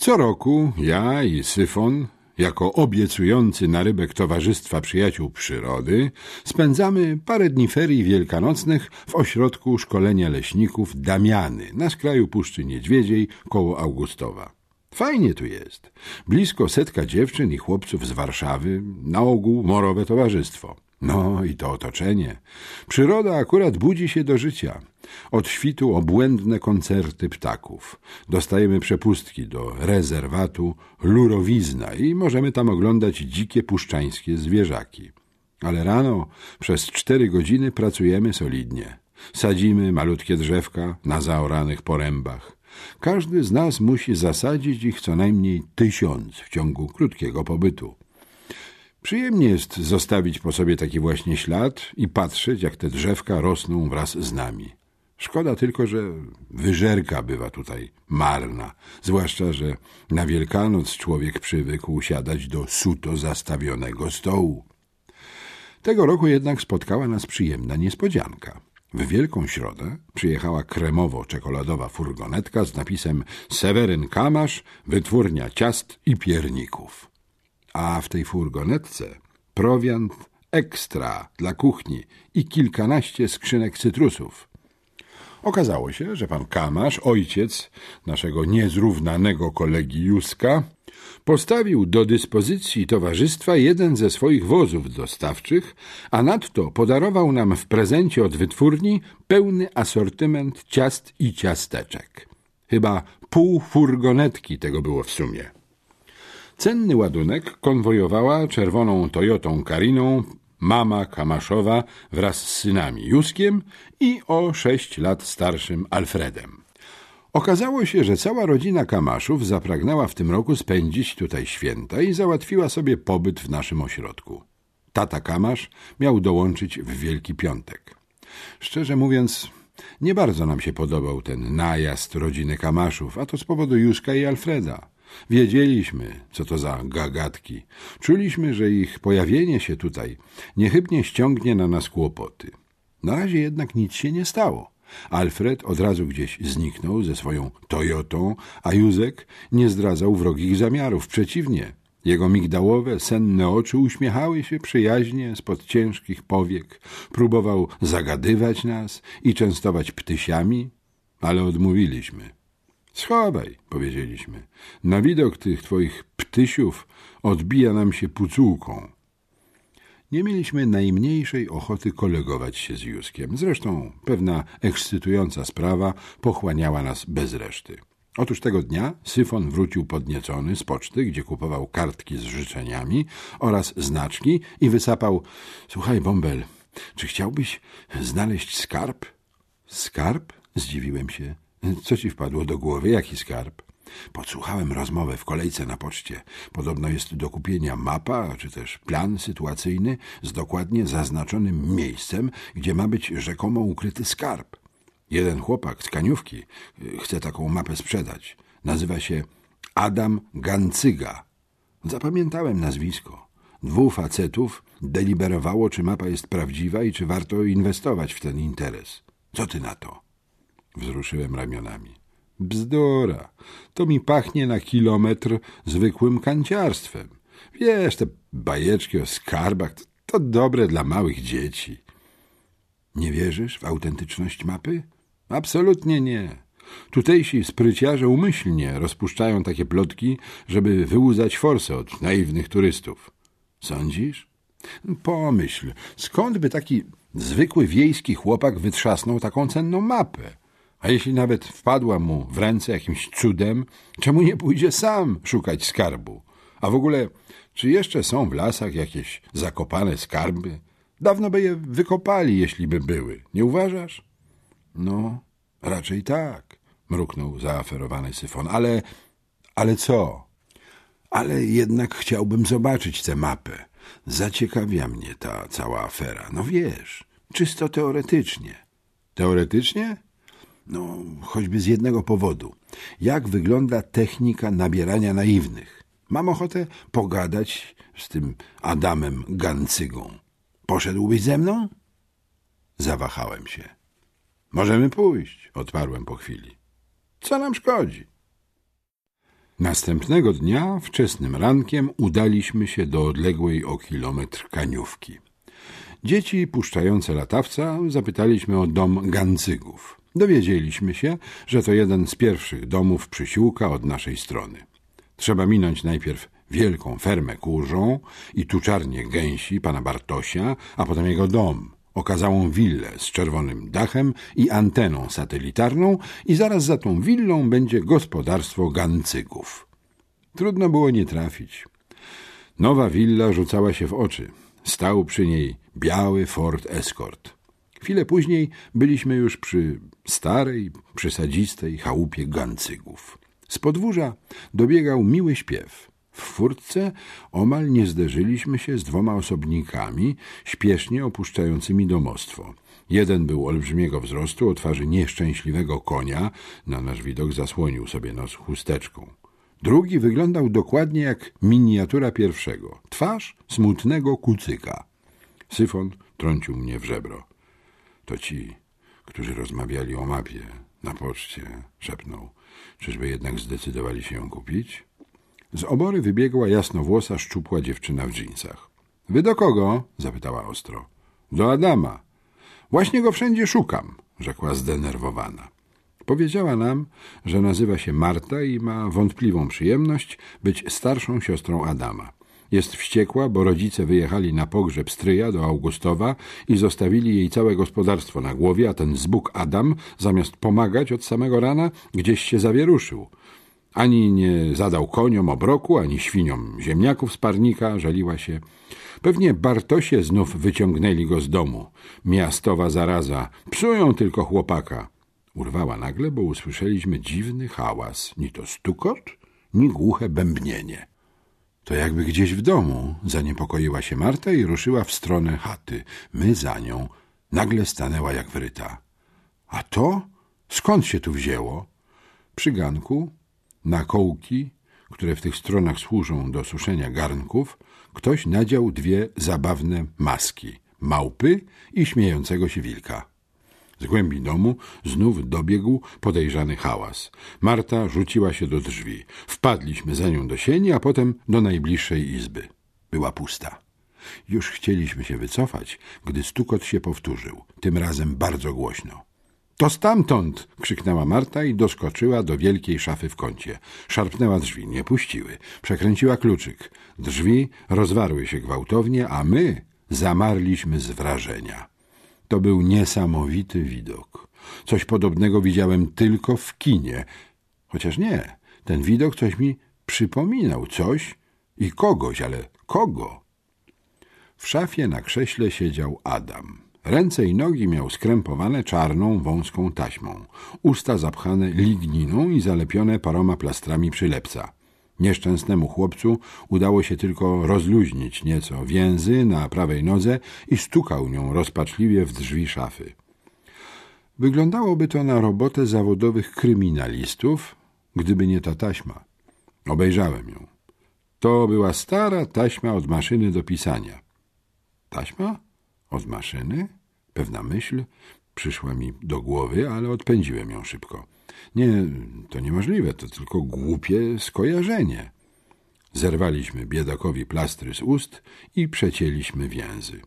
Co roku ja i Syfon, jako obiecujący narybek Towarzystwa Przyjaciół Przyrody, spędzamy parę dni ferii wielkanocnych w ośrodku szkolenia leśników Damiany na skraju Puszczy Niedźwiedziej koło Augustowa. Fajnie tu jest. Blisko setka dziewczyn i chłopców z Warszawy, na ogół morowe towarzystwo. No i to otoczenie. Przyroda akurat budzi się do życia. Od świtu obłędne koncerty ptaków. Dostajemy przepustki do rezerwatu Lurowizna i możemy tam oglądać dzikie puszczańskie zwierzaki. Ale rano przez cztery godziny pracujemy solidnie. Sadzimy malutkie drzewka na zaoranych porębach. Każdy z nas musi zasadzić ich co najmniej tysiąc w ciągu krótkiego pobytu. Przyjemnie jest zostawić po sobie taki właśnie ślad i patrzeć, jak te drzewka rosną wraz z nami. Szkoda tylko, że wyżerka bywa tutaj marna, zwłaszcza, że na Wielkanoc człowiek przywykł usiadać do suto zastawionego stołu. Tego roku jednak spotkała nas przyjemna niespodzianka. W Wielką Środę przyjechała kremowo-czekoladowa furgonetka z napisem Seweryn Kamasz, wytwórnia ciast i pierników. A w tej furgonetce prowiant ekstra dla kuchni i kilkanaście skrzynek cytrusów. Okazało się, że pan Kamasz, ojciec naszego niezrównanego kolegi Juska, postawił do dyspozycji towarzystwa jeden ze swoich wozów dostawczych, a nadto podarował nam w prezencie od wytwórni pełny asortyment ciast i ciasteczek. Chyba pół furgonetki tego było w sumie. Cenny ładunek konwojowała czerwoną Toyotą Kariną mama Kamaszowa wraz z synami Juskiem i o sześć lat starszym Alfredem. Okazało się, że cała rodzina Kamaszów zapragnęła w tym roku spędzić tutaj święta i załatwiła sobie pobyt w naszym ośrodku. Tata Kamasz miał dołączyć w Wielki Piątek. Szczerze mówiąc, nie bardzo nam się podobał ten najazd rodziny Kamaszów, a to z powodu Juszka i Alfreda. Wiedzieliśmy, co to za gagatki. Czuliśmy, że ich pojawienie się tutaj niechybnie ściągnie na nas kłopoty. Na razie jednak nic się nie stało. Alfred od razu gdzieś zniknął ze swoją Toyotą, a Józek nie zdradzał wrogich zamiarów. Przeciwnie, jego migdałowe, senne oczy uśmiechały się przyjaźnie spod ciężkich powiek. Próbował zagadywać nas i częstować ptysiami, ale odmówiliśmy. Schowaj, powiedzieliśmy. Na widok tych twoich ptysiów odbija nam się pucułką. Nie mieliśmy najmniejszej ochoty kolegować się z Józkiem. Zresztą pewna ekscytująca sprawa pochłaniała nas bez reszty. Otóż tego dnia Syfon wrócił podniecony z poczty, gdzie kupował kartki z życzeniami oraz znaczki i wysapał — Słuchaj, Bąbel, czy chciałbyś znaleźć skarb? — Skarb? — zdziwiłem się. — Co ci wpadło do głowy? Jaki skarb? Podsłuchałem rozmowę w kolejce na poczcie. Podobno jest do kupienia mapa, czy też plan sytuacyjny z dokładnie zaznaczonym miejscem, gdzie ma być rzekomo ukryty skarb. Jeden chłopak z Kaniówki y, chce taką mapę sprzedać. Nazywa się Adam Gancyga. Zapamiętałem nazwisko. Dwóch facetów deliberowało, czy mapa jest prawdziwa i czy warto inwestować w ten interes. Co ty na to? Wzruszyłem ramionami. Bzdura. To mi pachnie na kilometr zwykłym kanciarstwem. Wiesz, te bajeczki o skarbach to, to dobre dla małych dzieci. Nie wierzysz w autentyczność mapy? Absolutnie nie. Tutejsi spryciarze umyślnie rozpuszczają takie plotki, żeby wyłuzać forsę od naiwnych turystów. Sądzisz? Pomyśl, skąd by taki zwykły wiejski chłopak wytrzasnął taką cenną mapę? A jeśli nawet wpadła mu w ręce jakimś cudem, czemu nie pójdzie sam szukać skarbu? A w ogóle, czy jeszcze są w lasach jakieś zakopane skarby? Dawno by je wykopali, jeśli by były. Nie uważasz? No, raczej tak, mruknął zaaferowany syfon. Ale, ale co? Ale jednak chciałbym zobaczyć tę mapę. Zaciekawia mnie ta cała afera. No wiesz, czysto teoretycznie. Teoretycznie? No, choćby z jednego powodu. Jak wygląda technika nabierania naiwnych? Mam ochotę pogadać z tym Adamem Gancygą. Poszedłbyś ze mną? Zawahałem się. Możemy pójść, odparłem po chwili. Co nam szkodzi? Następnego dnia, wczesnym rankiem, udaliśmy się do odległej o kilometr kaniówki. Dzieci puszczające latawca zapytaliśmy o dom Gancygów. Dowiedzieliśmy się, że to jeden z pierwszych domów przysiłka od naszej strony. Trzeba minąć najpierw wielką fermę kurzą i tuczarnię gęsi pana Bartosia, a potem jego dom, okazałą willę z czerwonym dachem i anteną satelitarną i zaraz za tą willą będzie gospodarstwo Gancyków. Trudno było nie trafić. Nowa willa rzucała się w oczy. Stał przy niej biały Ford Escort. Chwilę później byliśmy już przy starej, przysadzistej chałupie Gancygów. Z podwórza dobiegał miły śpiew. W furtce omal nie zderzyliśmy się z dwoma osobnikami śpiesznie opuszczającymi domostwo. Jeden był olbrzymiego wzrostu, o twarzy nieszczęśliwego konia, na nasz widok zasłonił sobie nos chusteczką. Drugi wyglądał dokładnie jak miniatura pierwszego. Twarz smutnego kucyka. Syfon trącił mnie w żebro. To ci, którzy rozmawiali o mapie na poczcie, szepnął. Czyżby jednak zdecydowali się ją kupić? Z obory wybiegła jasnowłosa, szczupła dziewczyna w dżinsach. Wy do kogo? zapytała ostro. Do Adama. Właśnie go wszędzie szukam, rzekła zdenerwowana. Powiedziała nam, że nazywa się Marta i ma wątpliwą przyjemność być starszą siostrą Adama. Jest wściekła, bo rodzice wyjechali na pogrzeb stryja do Augustowa i zostawili jej całe gospodarstwo na głowie, a ten zbóg Adam, zamiast pomagać od samego rana, gdzieś się zawieruszył. Ani nie zadał koniom obroku, ani świniom ziemniaków z parnika, żaliła się. Pewnie Bartosie znów wyciągnęli go z domu. Miastowa zaraza. Psują tylko chłopaka. Urwała nagle, bo usłyszeliśmy dziwny hałas. Ni to stukot, ni głuche bębnienie. To jakby gdzieś w domu. Zaniepokoiła się Marta i ruszyła w stronę chaty. My za nią. Nagle stanęła jak wryta. A to? Skąd się tu wzięło? Przy ganku, na kołki, które w tych stronach służą do suszenia garnków, ktoś nadział dwie zabawne maski. Małpy i śmiejącego się wilka. Z głębi domu znów dobiegł podejrzany hałas. Marta rzuciła się do drzwi. Wpadliśmy za nią do sieni, a potem do najbliższej izby. Była pusta. Już chcieliśmy się wycofać, gdy stukot się powtórzył, tym razem bardzo głośno. To stamtąd! krzyknęła Marta i doskoczyła do wielkiej szafy w kącie. Szarpnęła drzwi, nie puściły. Przekręciła kluczyk. Drzwi rozwarły się gwałtownie, a my zamarliśmy z wrażenia. To był niesamowity widok. Coś podobnego widziałem tylko w kinie. Chociaż nie, ten widok coś mi przypominał, coś i kogoś, ale kogo? W szafie na krześle siedział Adam. Ręce i nogi miał skrępowane czarną, wąską taśmą, usta zapchane ligniną i zalepione paroma plastrami przylepca. Nieszczęsnemu chłopcu udało się tylko rozluźnić nieco więzy na prawej nodze i stukał nią rozpaczliwie w drzwi szafy. Wyglądałoby to na robotę zawodowych kryminalistów, gdyby nie ta taśma. Obejrzałem ją. To była stara taśma od maszyny do pisania. Taśma? Od maszyny? Pewna myśl przyszła mi do głowy, ale odpędziłem ją szybko. Nie, to niemożliwe, to tylko głupie skojarzenie. Zerwaliśmy biedakowi plastry z ust i przecięliśmy więzy.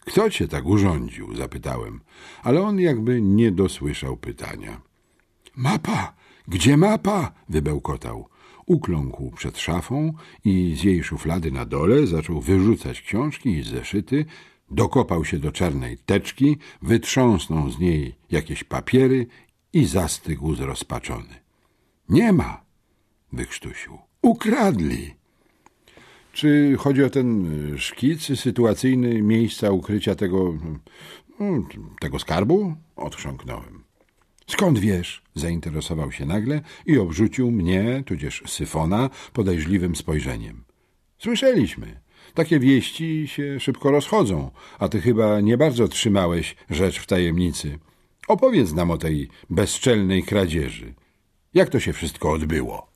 Kto cię tak urządził? zapytałem, ale on jakby nie dosłyszał pytania. Mapa! Gdzie mapa? wybełkotał. Ukląkł przed szafą i z jej szuflady na dole zaczął wyrzucać książki i zeszyty, dokopał się do czarnej teczki, wytrząsnął z niej jakieś papiery i zastygł zrozpaczony. Nie ma, wykrztusił. Ukradli. Czy chodzi o ten szkic sytuacyjny miejsca ukrycia tego, no, tego skarbu? Odchrząknąłem. Skąd wiesz? Zainteresował się nagle i obrzucił mnie, tudzież syfona, podejrzliwym spojrzeniem. Słyszeliśmy. Takie wieści się szybko rozchodzą, a ty chyba nie bardzo trzymałeś rzecz w tajemnicy. Opowiedz nam o tej bezczelnej kradzieży. Jak to się wszystko odbyło?